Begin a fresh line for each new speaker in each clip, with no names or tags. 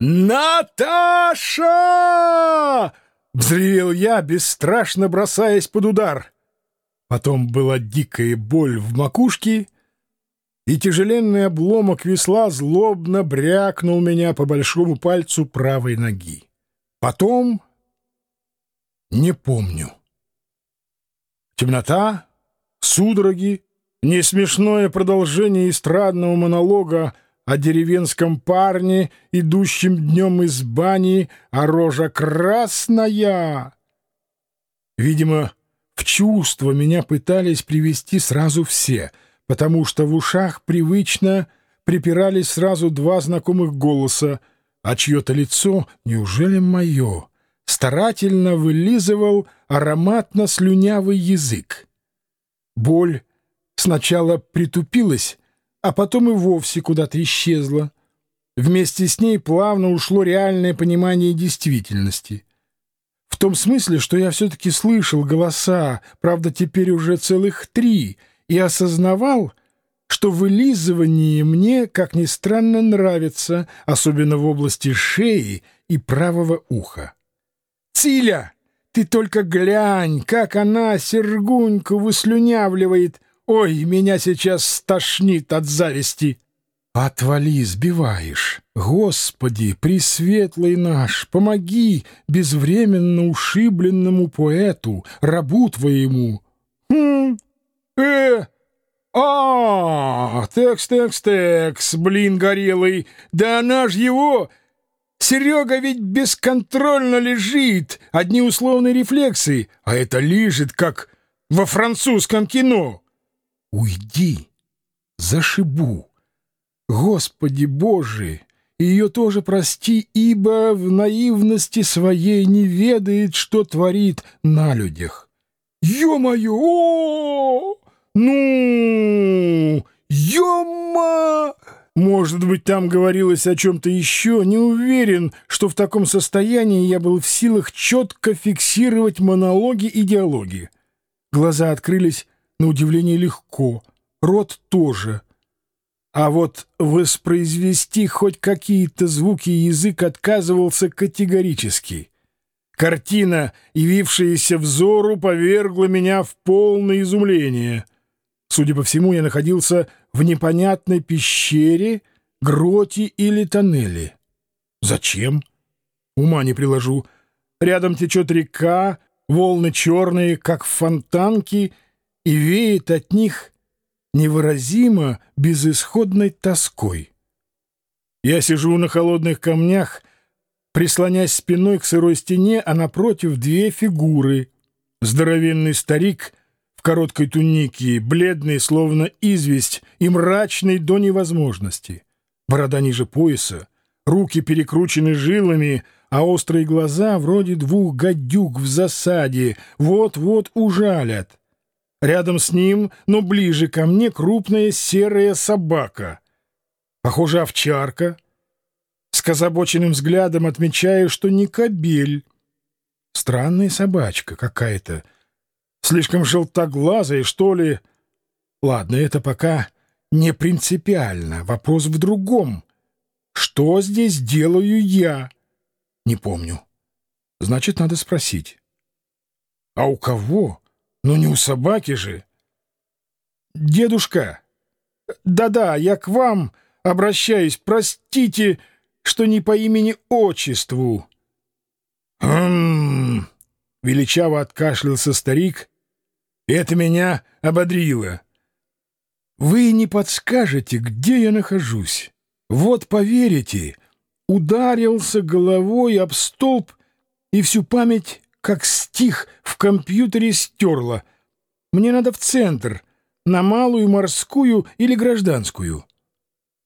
«Наташа!» — взревел я, бесстрашно бросаясь под удар. Потом была дикая боль в макушке, и тяжеленный обломок весла злобно брякнул меня по большому пальцу правой ноги. Потом... не помню. Темнота, судороги, несмешное продолжение эстрадного монолога о деревенском парне, идущем днем из бани, а рожа красная. Видимо, в чувство меня пытались привести сразу все, потому что в ушах привычно припирались сразу два знакомых голоса, а чье-то лицо, неужели мое, старательно вылизывал ароматно-слюнявый язык. Боль сначала притупилась, а потом и вовсе куда-то исчезла. Вместе с ней плавно ушло реальное понимание действительности. В том смысле, что я все-таки слышал голоса, правда, теперь уже целых три, и осознавал, что вылизывание мне, как ни странно, нравится, особенно в области шеи и правого уха. «Циля, ты только глянь, как она Сергуньку выслюнявливает!» Ой, меня сейчас стошнит от зависти. Отвали, сбиваешь. Господи, пресветлый наш, помоги безвременно ушибленному поэту, рабу твоему. Хм, э, а, текс, текс, текс, блин горелый, да она ж его... Серега ведь бесконтрольно лежит, одни условные рефлексы, а это лежит, как во французском кино. Уйди, зашибу. Господи Боже, ее тоже прости, ибо в наивности своей не ведает, что творит на людях. Ё-моё! Ну! Ё-ма! Может быть, там говорилось о чем-то еще. Не уверен, что в таком состоянии я был в силах четко фиксировать монологи и диалоги. Глаза открылись на удивление легко, рот тоже. А вот воспроизвести хоть какие-то звуки язык отказывался категорически. Картина, явившаяся взору, повергла меня в полное изумление. Судя по всему, я находился в непонятной пещере, гроте или тоннеле. Зачем? Ума не приложу. Рядом течет река, волны черные, как фонтанки — и веет от них невыразимо безысходной тоской. Я сижу на холодных камнях, прислонясь спиной к сырой стене, а напротив две фигуры. Здоровенный старик в короткой тунике, бледный, словно известь, и мрачный до невозможности. Борода ниже пояса, руки перекручены жилами, а острые глаза вроде двух гадюк в засаде, вот-вот ужалят. Рядом с ним, но ближе ко мне, крупная серая собака. Похоже, овчарка. С озабоченным взглядом отмечаю, что не кобель. Странная собачка какая-то. Слишком желтоглазая, что ли. Ладно, это пока не принципиально. Вопрос в другом. Что здесь делаю я? Не помню. Значит, надо спросить. А у кого? Но не у собаки же. Дедушка, да-да, я к вам обращаюсь. Простите, что не по имени-отчеству. Величаво откашлялся старик. Это меня ободрило. Вы не подскажете, где я нахожусь? Вот поверите, ударился головой об столб и всю память как стих в компьютере стерла. Мне надо в центр, на малую морскую или гражданскую.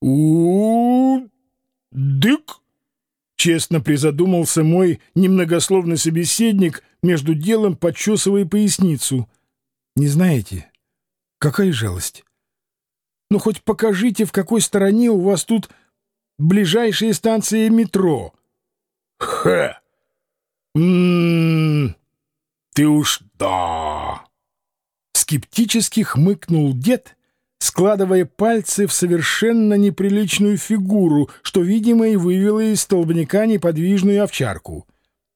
у дык Честно призадумался мой немногословный собеседник, между делом почесывая поясницу. Не знаете, какая жалость. Ну, хоть покажите, в какой стороне у вас тут ближайшая станция метро. Ха! «М-м-м, ты уж да!» Скептически хмыкнул дед, складывая пальцы в совершенно неприличную фигуру, что, видимо, и вывело из столбняка неподвижную овчарку.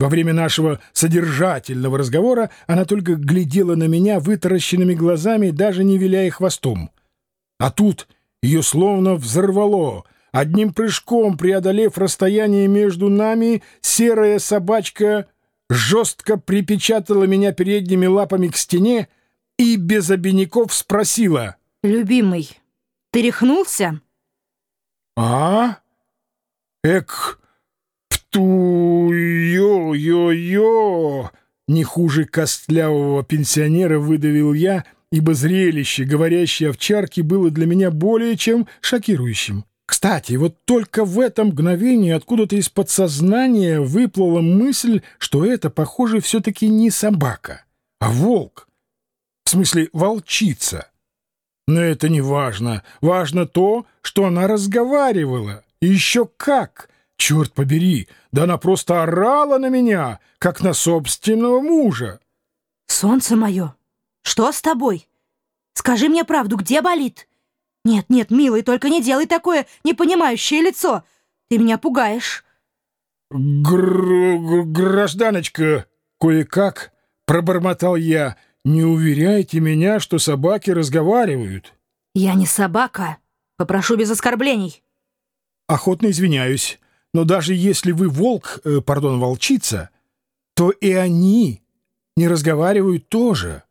Во время нашего содержательного разговора она только глядела на меня вытаращенными глазами, даже не виляя хвостом. А тут ее словно взорвало. Одним прыжком, преодолев расстояние между нами, серая собачка жестко припечатала меня передними лапами к стене и без обиняков спросила.
«Любимый, ты рехнулся?»
«А? Эк, пту-ё-ё-ё!» Не хуже костлявого пенсионера выдавил я, ибо зрелище говорящей овчарки было для меня более чем шокирующим. Кстати, вот только в этом мгновении откуда-то из подсознания выплыла мысль, что это, похоже, все-таки не собака, а волк. В смысле, волчица. Но это не важно. Важно то, что она разговаривала. И еще как! Черт побери! Да она просто орала на меня, как на собственного мужа.
Солнце мое, что с тобой? Скажи мне правду, где болит? «Нет, нет, милый, только не делай такое непонимающее лицо. Ты меня пугаешь».
Гр «Гражданочка, кое-как», — пробормотал я, — «не уверяйте меня, что собаки разговаривают».
«Я не собака. Попрошу без оскорблений».
«Охотно извиняюсь, но даже если вы волк, э, пардон, волчица, то и они не разговаривают тоже.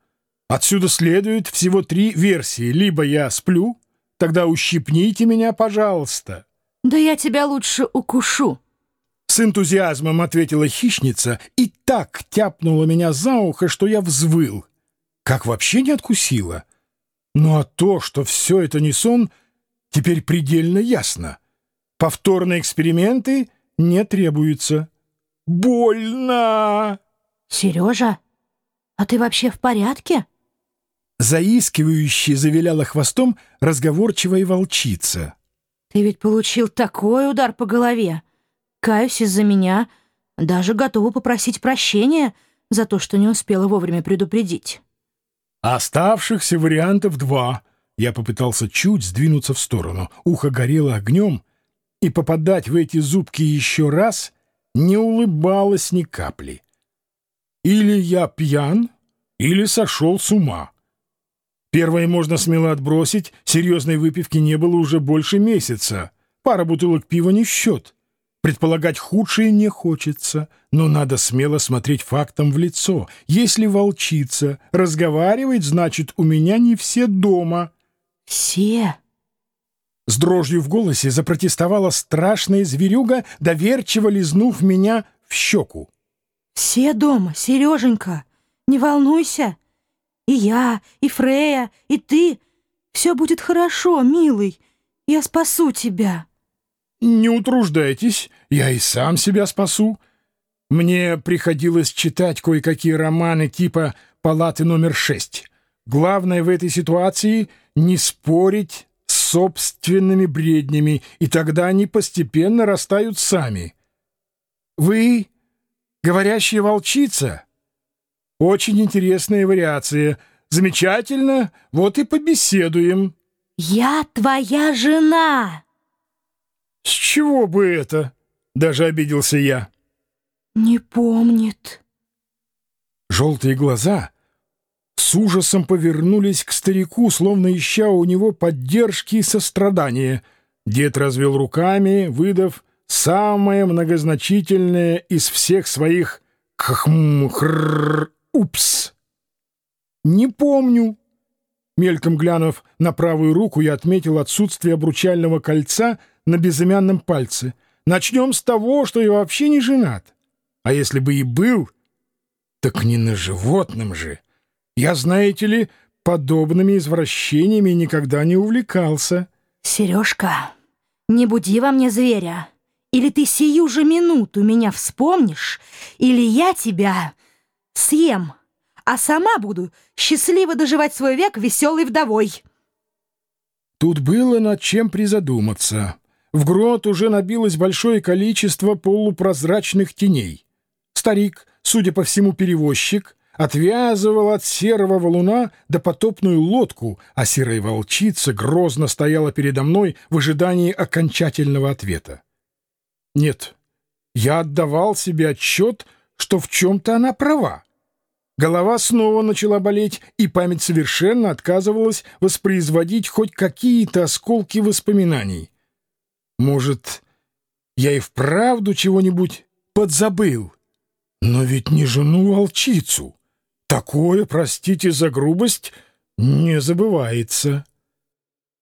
Отсюда следует всего три версии. Либо я сплю, Тогда ущипните меня, пожалуйста.
Да я тебя лучше укушу.
С энтузиазмом ответила хищница и так тяпнула меня за ухо, что я взвыл. Как вообще не откусила? Ну а то, что все это не сон, теперь предельно ясно. Повторные эксперименты не требуются. Больно!
Сережа, а ты вообще в порядке?
Заискивающе завиляла хвостом разговорчивая волчица.
«Ты ведь получил такой удар по голове. Каюсь из-за меня. Даже готова попросить прощения за то, что не успела вовремя предупредить».
«Оставшихся вариантов два». Я попытался чуть сдвинуться в сторону. Ухо горело огнем, и попадать в эти зубки еще раз не улыбалось ни капли. Или я пьян, или сошел с ума. Первое можно смело отбросить, серьезной выпивки не было уже больше месяца. Пара бутылок пива не в счет. Предполагать худшее не хочется, но надо смело смотреть фактам в лицо. Если волчица разговаривает, значит, у меня не все дома.
«Все?»
С дрожью в голосе запротестовала страшная зверюга, доверчиво лизнув меня в щеку.
«Все дома, Сереженька, не волнуйся». И я, и Фрея, и ты. Все будет хорошо, милый. Я спасу тебя».
«Не утруждайтесь, я и сам себя спасу. Мне приходилось читать кое-какие романы типа «Палаты номер шесть». Главное в этой ситуации — не спорить с собственными бреднями, и тогда они постепенно растают сами. Вы — говорящая волчица?» Очень интересная вариация. Замечательно. Вот и побеседуем.
Я твоя жена.
С чего бы это? Даже обиделся я.
Не помнит.
Желтые глаза с ужасом повернулись к старику, словно ища у него поддержки и сострадания. Дед развел руками, выдав самое многозначительное из всех своих «хм-хрррр» Упс! Не помню. Мельком глянув на правую руку, я отметил отсутствие обручального кольца на безымянном пальце. Начнем с того, что я вообще не женат. А если бы и был, так не на животном же. Я, знаете ли, подобными извращениями никогда не увлекался.
Сережка, не буди во мне зверя. Или ты сию же минуту меня вспомнишь, или я тебя съем, а сама буду счастливо доживать свой век веселой вдовой».
Тут было над чем призадуматься. В грот уже набилось большое количество полупрозрачных теней. Старик, судя по всему, перевозчик, отвязывал от серого валуна допотопную лодку, а серая волчица грозно стояла передо мной в ожидании окончательного ответа. Нет, я отдавал себе отчет, что в чем-то она права. Голова снова начала болеть, и память совершенно отказывалась воспроизводить хоть какие-то осколки воспоминаний. Может, я и вправду чего-нибудь подзабыл? Но ведь не жену-волчицу. Такое, простите за грубость, не забывается.